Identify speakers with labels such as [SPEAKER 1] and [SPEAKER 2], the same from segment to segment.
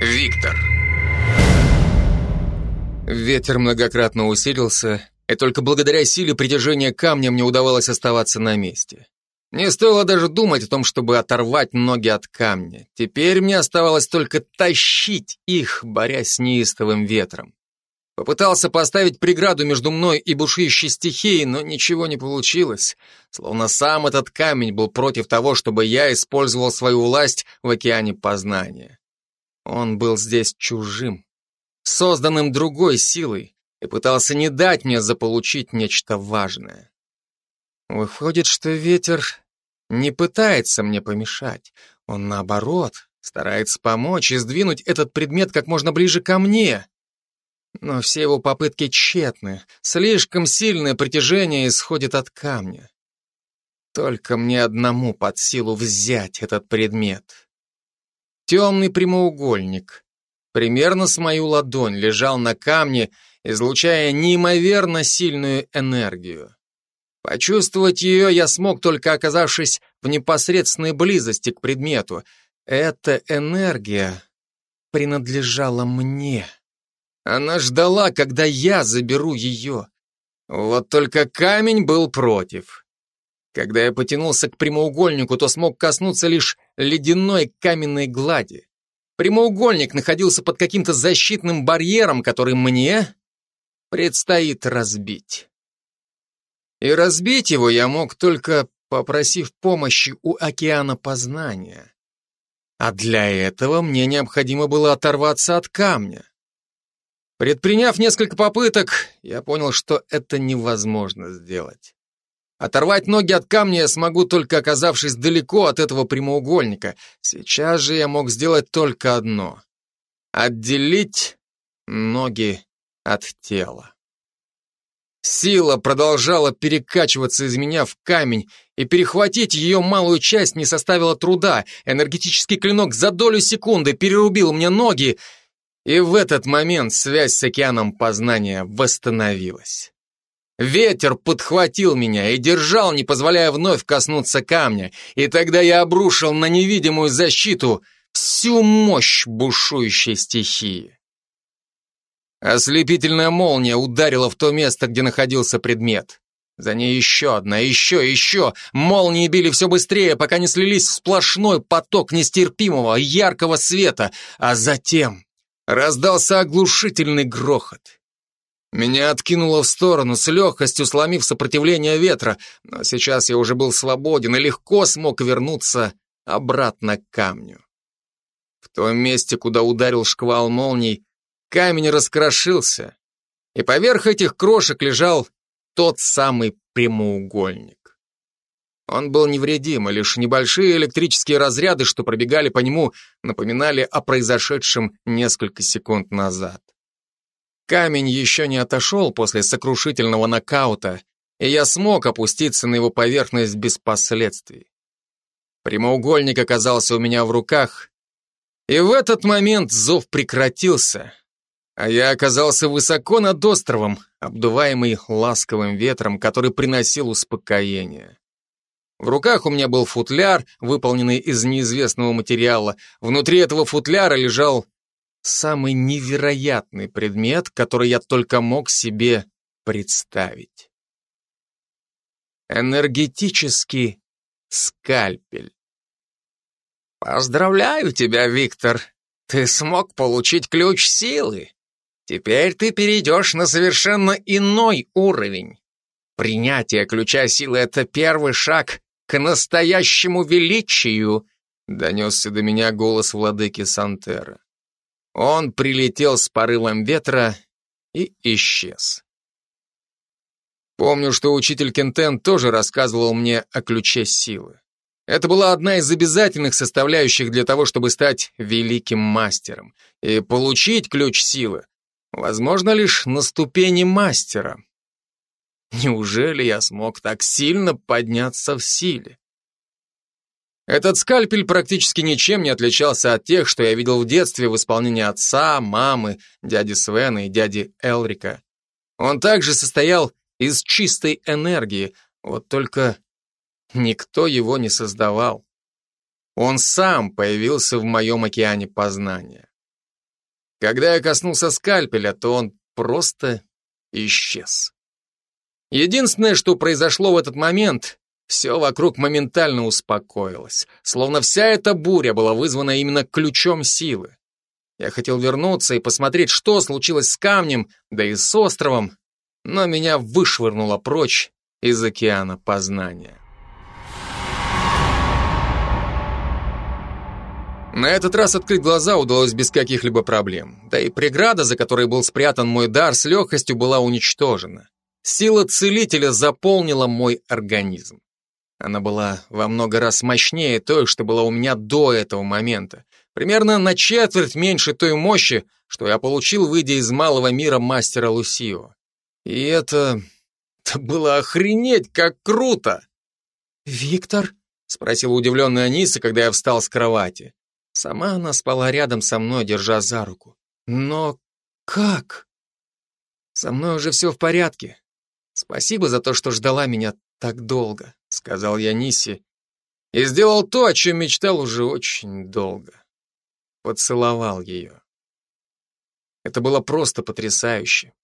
[SPEAKER 1] Виктор. Ветер многократно усилился, и только благодаря силе притяжения камня мне удавалось оставаться на месте. Не стоило даже думать о том, чтобы оторвать ноги от камня. Теперь мне оставалось только тащить их, борясь с неистовым ветром. Попытался поставить преграду между мной и бушующей стихией, но ничего не получилось. Словно сам этот камень был против того, чтобы я использовал свою власть в океане познания. Он был здесь чужим, созданным другой силой, и пытался не дать мне заполучить нечто важное. Выходит, что ветер не пытается мне помешать. Он, наоборот, старается помочь и сдвинуть этот предмет как можно ближе ко мне. Но все его попытки тщетны. Слишком сильное притяжение исходит от камня. Только мне одному под силу взять этот предмет. Темный прямоугольник, примерно с мою ладонь, лежал на камне, излучая неимоверно сильную энергию. Почувствовать ее я смог, только оказавшись в непосредственной близости к предмету. Эта энергия принадлежала мне. Она ждала, когда я заберу ее. Вот только камень был против. Когда я потянулся к прямоугольнику, то смог коснуться лишь ледяной каменной глади. Прямоугольник находился под каким-то защитным барьером, который мне предстоит разбить. И разбить его я мог только попросив помощи у океана познания. А для этого мне необходимо было оторваться от камня. Предприняв несколько попыток, я понял, что это невозможно сделать. Оторвать ноги от камня я смогу, только оказавшись далеко от этого прямоугольника. Сейчас же я мог сделать только одно — отделить ноги от тела. Сила продолжала перекачиваться из меня в камень, и перехватить ее малую часть не составило труда. Энергетический клинок за долю секунды перерубил мне ноги, и в этот момент связь с океаном познания восстановилась. Ветер подхватил меня и держал, не позволяя вновь коснуться камня, и тогда я обрушил на невидимую защиту всю мощь бушующей стихии. Ослепительная молния ударила в то место, где находился предмет. За ней еще одна, еще, еще. Молнии били все быстрее, пока не слились в сплошной поток нестерпимого, яркого света. А затем раздался оглушительный грохот. Меня откинуло в сторону, с легкостью сломив сопротивление ветра, но сейчас я уже был свободен и легко смог вернуться обратно к камню. В том месте, куда ударил шквал молний, Камень раскрошился, и поверх этих крошек лежал тот самый прямоугольник. Он был невредим, и лишь небольшие электрические разряды, что пробегали по нему, напоминали о произошедшем несколько секунд назад. Камень еще не отошел после сокрушительного нокаута, и я смог опуститься на его поверхность без последствий. Прямоугольник оказался у меня в руках, и в этот момент зов прекратился, а я оказался высоко над островом, обдуваемый ласковым ветром, который приносил успокоение. В руках у меня был футляр, выполненный из неизвестного материала. Внутри этого футляра лежал самый невероятный предмет, который я только мог себе представить. Энергетический скальпель. Поздравляю тебя, Виктор. Ты смог получить ключ силы. Теперь ты перейдешь на совершенно иной уровень. Принятие ключа силы — это первый шаг к настоящему величию, донесся до меня голос владыки Сантера. Он прилетел с порывом ветра и исчез. Помню, что учитель Кентен тоже рассказывал мне о ключе силы. Это была одна из обязательных составляющих для того, чтобы стать великим мастером. И получить ключ силы Возможно, лишь на ступени мастера. Неужели я смог так сильно подняться в силе? Этот скальпель практически ничем не отличался от тех, что я видел в детстве в исполнении отца, мамы, дяди Свена и дяди Элрика. Он также состоял из чистой энергии, вот только никто его не создавал. Он сам появился в моем океане познания. Когда я коснулся скальпеля, то он просто исчез. Единственное, что произошло в этот момент, все вокруг моментально успокоилось, словно вся эта буря была вызвана именно ключом силы. Я хотел вернуться и посмотреть, что случилось с камнем, да и с островом, но меня вышвырнуло прочь из океана познания. На этот раз открыть глаза удалось без каких-либо проблем. Да и преграда, за которой был спрятан мой дар, с легкостью была уничтожена. Сила целителя заполнила мой организм. Она была во много раз мощнее той, что была у меня до этого момента. Примерно на четверть меньше той мощи, что я получил, выйдя из малого мира мастера Лусио. И это... это было охренеть, как круто!
[SPEAKER 2] «Виктор?»
[SPEAKER 1] — спросила удивленная Аниса, когда я встал с кровати. Сама она спала рядом со мной, держа за руку. Но как? Со мной уже все в порядке. Спасибо за то, что ждала меня так долго, сказал я Нисе и сделал то, о чем мечтал уже очень долго. Поцеловал ее. Это было просто потрясающе.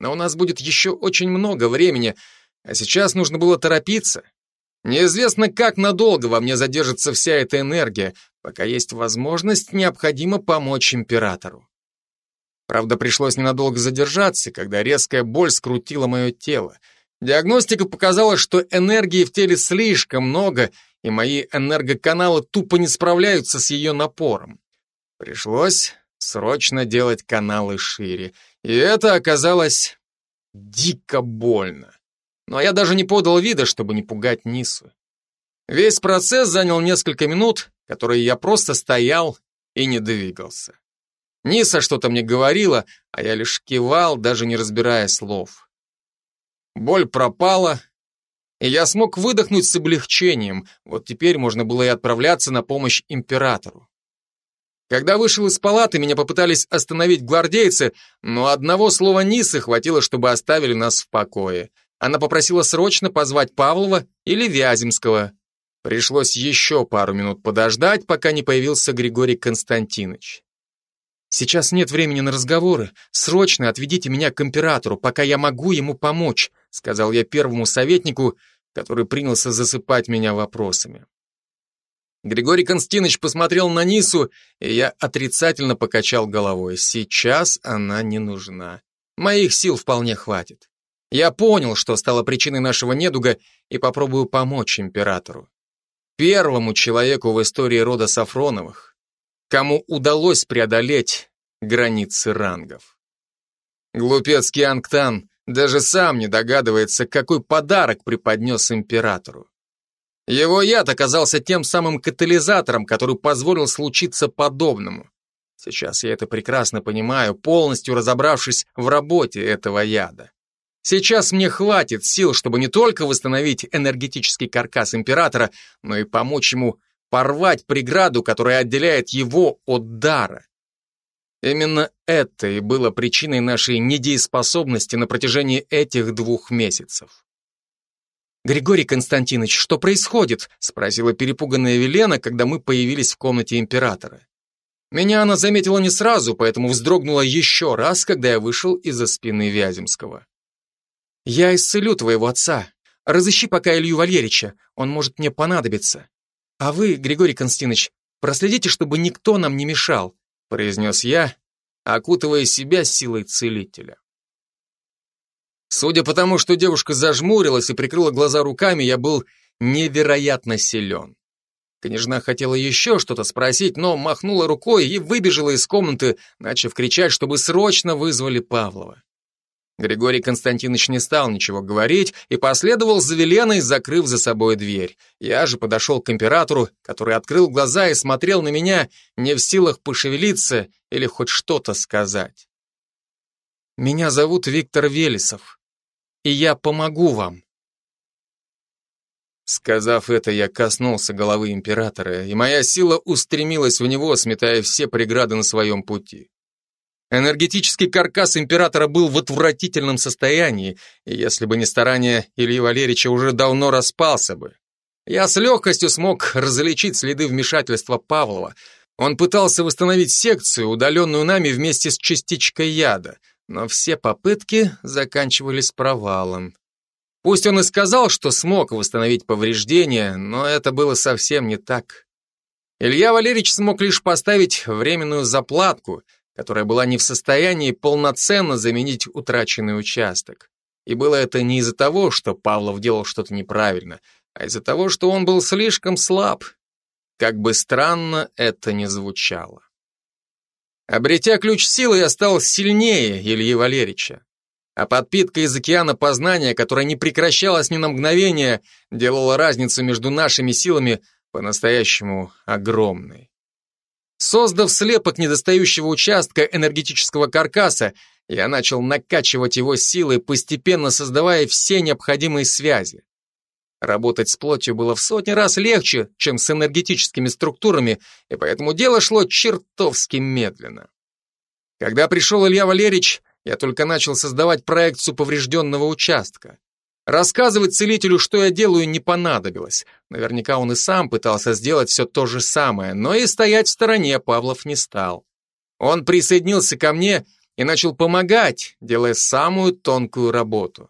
[SPEAKER 1] Но у нас будет еще очень много времени, а сейчас нужно было торопиться. Неизвестно, как надолго во мне задержится вся эта энергия. Пока есть возможность, необходимо помочь императору. Правда, пришлось ненадолго задержаться, когда резкая боль скрутила мое тело. Диагностика показала, что энергии в теле слишком много, и мои энергоканалы тупо не справляются с ее напором. Пришлось срочно делать каналы шире, и это оказалось дико больно но я даже не подал вида, чтобы не пугать Нису. Весь процесс занял несколько минут, которые я просто стоял и не двигался. Ниса что-то мне говорила, а я лишь кивал, даже не разбирая слов. Боль пропала, и я смог выдохнуть с облегчением. Вот теперь можно было и отправляться на помощь императору. Когда вышел из палаты, меня попытались остановить гвардейцы, но одного слова Нисы хватило, чтобы оставили нас в покое. Она попросила срочно позвать Павлова или Вяземского. Пришлось еще пару минут подождать, пока не появился Григорий Константинович. «Сейчас нет времени на разговоры. Срочно отведите меня к императору, пока я могу ему помочь», сказал я первому советнику, который принялся засыпать меня вопросами. Григорий Константинович посмотрел на Нису, и я отрицательно покачал головой. Сейчас она не нужна. Моих сил вполне хватит. Я понял, что стало причиной нашего недуга, и попробую помочь императору. Первому человеку в истории рода Сафроновых, кому удалось преодолеть границы рангов. Глупец Киангтан даже сам не догадывается, какой подарок преподнес императору. Его яд оказался тем самым катализатором, который позволил случиться подобному. Сейчас я это прекрасно понимаю, полностью разобравшись в работе этого яда. Сейчас мне хватит сил, чтобы не только восстановить энергетический каркас императора, но и помочь ему порвать преграду, которая отделяет его от дара. Именно это и было причиной нашей недееспособности на протяжении этих двух месяцев. «Григорий Константинович, что происходит?» — спросила перепуганная Велена, когда мы появились в комнате императора. Меня она заметила не сразу, поэтому вздрогнула еще раз, когда я вышел из-за спины Вяземского. «Я исцелю твоего отца. Разыщи пока Илью Валерьевича, он может мне понадобиться. А вы, Григорий Константинович, проследите, чтобы никто нам не мешал», произнес я, окутывая себя силой целителя. Судя по тому, что девушка зажмурилась и прикрыла глаза руками, я был невероятно силен. Княжна хотела еще что-то спросить, но махнула рукой и выбежала из комнаты, начав кричать, чтобы срочно вызвали Павлова. Григорий Константинович не стал ничего говорить и последовал за Веленой, закрыв за собой дверь. Я же подошел к императору, который открыл глаза и смотрел на меня, не в силах пошевелиться или хоть что-то сказать. «Меня зовут Виктор Велесов, и я помогу вам». Сказав это, я коснулся головы императора, и моя сила устремилась в него, сметая все преграды на своем пути. Энергетический каркас императора был в отвратительном состоянии, и если бы не старания Ильи Валерьевича, уже давно распался бы. Я с легкостью смог различить следы вмешательства Павлова. Он пытался восстановить секцию, удаленную нами вместе с частичкой яда, но все попытки заканчивались провалом. Пусть он и сказал, что смог восстановить повреждения, но это было совсем не так. Илья Валерьевич смог лишь поставить временную заплатку, которая была не в состоянии полноценно заменить утраченный участок. И было это не из-за того, что Павлов делал что-то неправильно, а из-за того, что он был слишком слаб. Как бы странно это ни звучало. Обретя ключ силы, я стал сильнее Ильи Валерьевича. А подпитка из океана познания, которая не прекращалась ни на мгновение, делала разницу между нашими силами по-настоящему огромной. Создав слепок недостающего участка энергетического каркаса, я начал накачивать его силой, постепенно создавая все необходимые связи. Работать с плотью было в сотни раз легче, чем с энергетическими структурами, и поэтому дело шло чертовски медленно. Когда пришел Илья Валерьевич, я только начал создавать проекцию поврежденного участка. Рассказывать целителю, что я делаю, не понадобилось. Наверняка он и сам пытался сделать все то же самое, но и стоять в стороне Павлов не стал. Он присоединился ко мне и начал помогать, делая самую тонкую работу.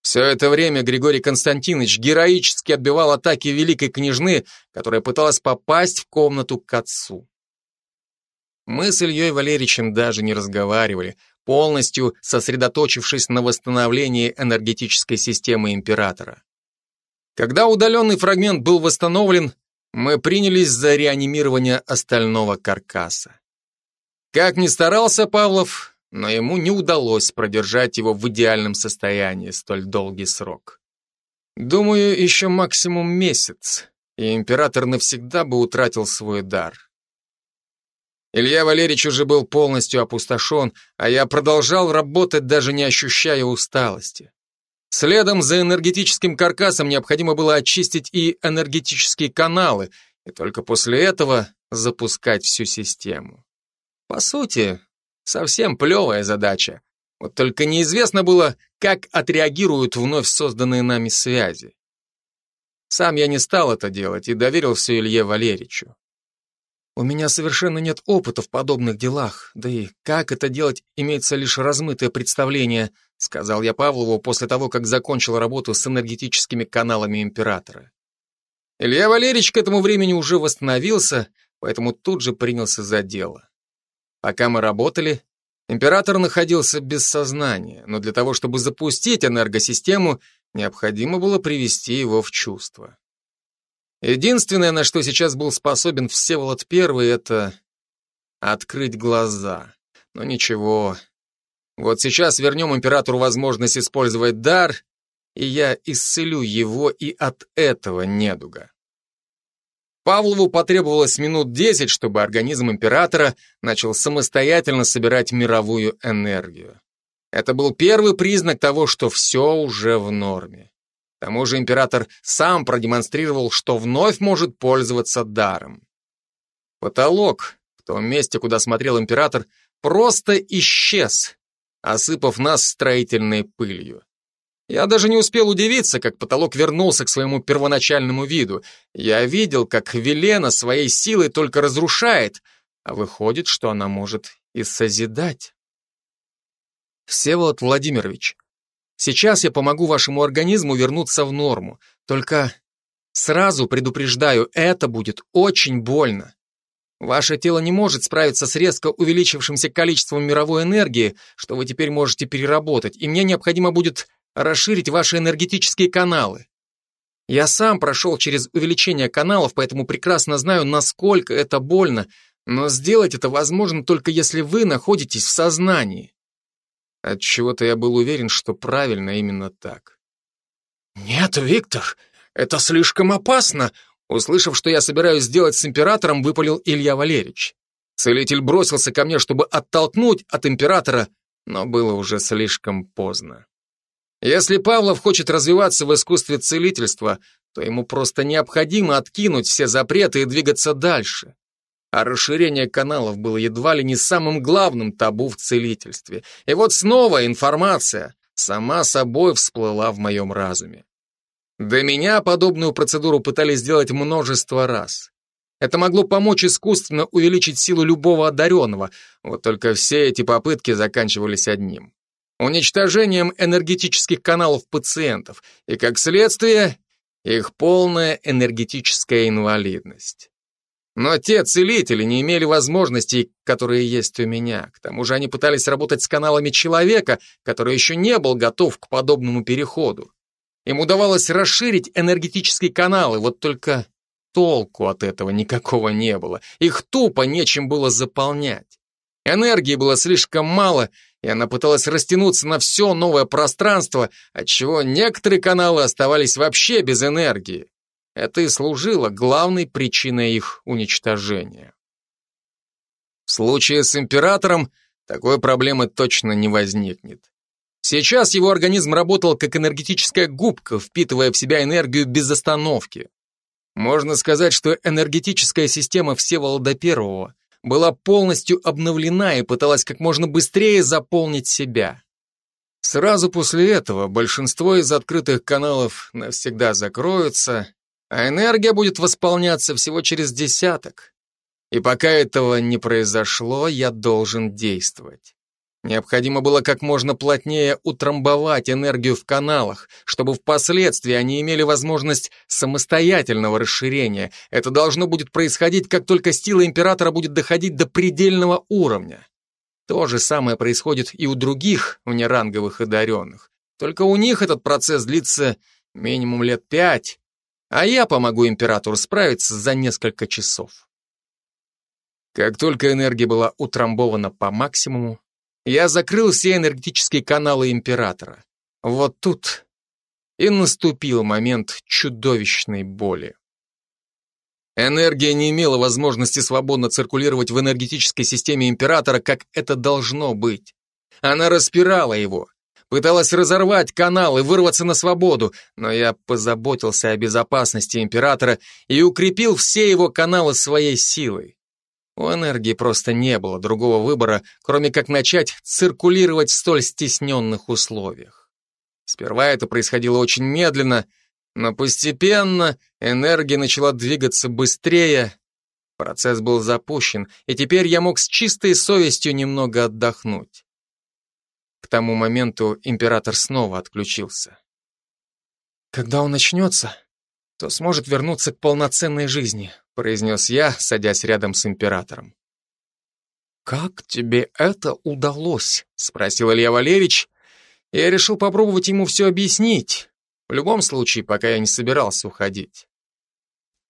[SPEAKER 1] Все это время Григорий Константинович героически отбивал атаки великой княжны, которая пыталась попасть в комнату к отцу. Мы с Ильей Валерьевичем даже не разговаривали, полностью сосредоточившись на восстановлении энергетической системы императора. Когда удаленный фрагмент был восстановлен, мы принялись за реанимирование остального каркаса. Как ни старался Павлов, но ему не удалось продержать его в идеальном состоянии столь долгий срок. Думаю, еще максимум месяц, и император навсегда бы утратил свой дар. Илья Валерьевич уже был полностью опустошен, а я продолжал работать, даже не ощущая усталости. Следом за энергетическим каркасом необходимо было очистить и энергетические каналы, и только после этого запускать всю систему. По сути, совсем плевая задача. Вот только неизвестно было, как отреагируют вновь созданные нами связи. Сам я не стал это делать и доверил все Илье Валерьевичу. У меня совершенно нет опыта в подобных делах, да и как это делать, имеется лишь размытое представление, сказал я Павлову после того, как закончил работу с энергетическими каналами императора. Илья Валерьевич к этому времени уже восстановился, поэтому тут же принялся за дело. Пока мы работали, император находился без сознания, но для того, чтобы запустить энергосистему, необходимо было привести его в чувство. Единственное, на что сейчас был способен Всеволод Первый, это открыть глаза. Но ничего. Вот сейчас вернем императору возможность использовать дар, и я исцелю его и от этого недуга. Павлову потребовалось минут десять, чтобы организм императора начал самостоятельно собирать мировую энергию. Это был первый признак того, что все уже в норме. К тому же император сам продемонстрировал, что вновь может пользоваться даром. Потолок в том месте, куда смотрел император, просто исчез, осыпав нас строительной пылью. Я даже не успел удивиться, как потолок вернулся к своему первоначальному виду. Я видел, как Велена своей силой только разрушает, а выходит, что она может и созидать. Всеволод Владимирович, Сейчас я помогу вашему организму вернуться в норму. Только сразу предупреждаю, это будет очень больно. Ваше тело не может справиться с резко увеличившимся количеством мировой энергии, что вы теперь можете переработать, и мне необходимо будет расширить ваши энергетические каналы. Я сам прошел через увеличение каналов, поэтому прекрасно знаю, насколько это больно, но сделать это возможно только если вы находитесь в сознании. От чего то я был уверен, что правильно именно так.
[SPEAKER 2] «Нет, Виктор, это слишком опасно!»
[SPEAKER 1] Услышав, что я собираюсь сделать с императором, выпалил Илья Валерьевич. Целитель бросился ко мне, чтобы оттолкнуть от императора, но было уже слишком поздно. Если Павлов хочет развиваться в искусстве целительства, то ему просто необходимо откинуть все запреты и двигаться дальше а расширение каналов было едва ли не самым главным табу в целительстве. И вот снова информация сама собой всплыла в моем разуме. До меня подобную процедуру пытались сделать множество раз. Это могло помочь искусственно увеличить силу любого одаренного, вот только все эти попытки заканчивались одним. Уничтожением энергетических каналов пациентов, и как следствие, их полная энергетическая инвалидность. Но те целители не имели возможностей, которые есть у меня. К тому же они пытались работать с каналами человека, который еще не был готов к подобному переходу. Им удавалось расширить энергетические каналы, вот только толку от этого никакого не было. Их тупо нечем было заполнять. Энергии было слишком мало, и она пыталась растянуться на все новое пространство, отчего некоторые каналы оставались вообще без энергии. Это и служило главной причиной их уничтожения. В случае с императором такой проблемы точно не возникнет. Сейчас его организм работал как энергетическая губка, впитывая в себя энергию без остановки. Можно сказать, что энергетическая система Всеволода Первого была полностью обновлена и пыталась как можно быстрее заполнить себя. Сразу после этого большинство из открытых каналов навсегда закроются, а энергия будет восполняться всего через десяток. И пока этого не произошло, я должен действовать. Необходимо было как можно плотнее утрамбовать энергию в каналах, чтобы впоследствии они имели возможность самостоятельного расширения. Это должно будет происходить, как только сила императора будет доходить до предельного уровня. То же самое происходит и у других внеранговых одаренных. Только у них этот процесс длится минимум лет пять, а я помогу императору справиться за несколько часов. Как только энергия была утрамбована по максимуму, я закрыл все энергетические каналы императора. Вот тут и наступил момент чудовищной боли. Энергия не имела возможности свободно циркулировать в энергетической системе императора, как это должно быть. Она распирала его, Пыталась разорвать канал и вырваться на свободу, но я позаботился о безопасности императора и укрепил все его каналы своей силой. У энергии просто не было другого выбора, кроме как начать циркулировать в столь стесненных условиях. Сперва это происходило очень медленно, но постепенно энергия начала двигаться быстрее, процесс был запущен, и теперь я мог с чистой совестью немного отдохнуть. К тому моменту император снова отключился. «Когда он начнется, то сможет вернуться к полноценной жизни», произнес я, садясь рядом с императором. «Как тебе это удалось?» — спросил Илья Валерьевич. Я решил попробовать ему все объяснить. В любом случае, пока я не собирался уходить.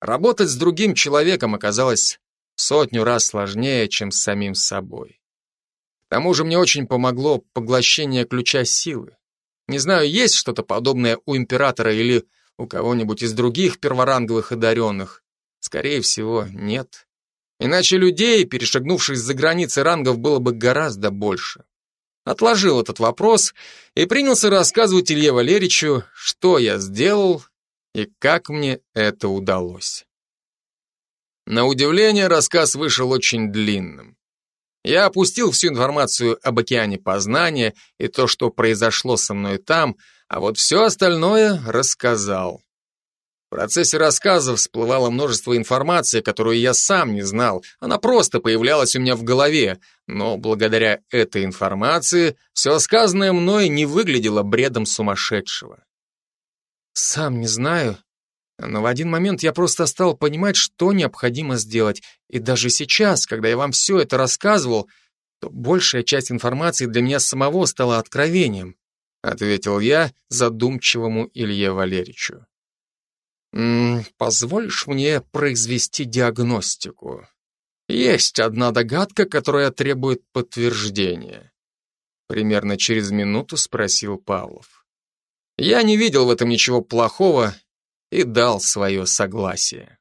[SPEAKER 1] Работать с другим человеком оказалось сотню раз сложнее, чем с самим собой тому же мне очень помогло поглощение ключа силы. Не знаю, есть что-то подобное у императора или у кого-нибудь из других перворанговых одаренных. Скорее всего, нет. Иначе людей, перешагнувших за границы рангов, было бы гораздо больше. Отложил этот вопрос и принялся рассказывать Илье Валерьевичу, что я сделал и как мне это удалось. На удивление, рассказ вышел очень длинным. Я опустил всю информацию об океане познания и то, что произошло со мной там, а вот все остальное рассказал. В процессе рассказа всплывало множество информации, которую я сам не знал. Она просто появлялась у меня в голове, но благодаря этой информации все сказанное мной не выглядело бредом сумасшедшего. Сам не знаю, но в один момент я просто стал понимать, что необходимо сделать. И даже сейчас, когда я вам все это рассказывал, то большая часть информации для меня самого стала откровением, ответил я задумчивому Илье Валерьевичу. «М -м, позволишь мне произвести диагностику? Есть одна догадка, которая требует подтверждения. Примерно через минуту спросил Павлов. Я не видел в этом ничего плохого и дал свое согласие.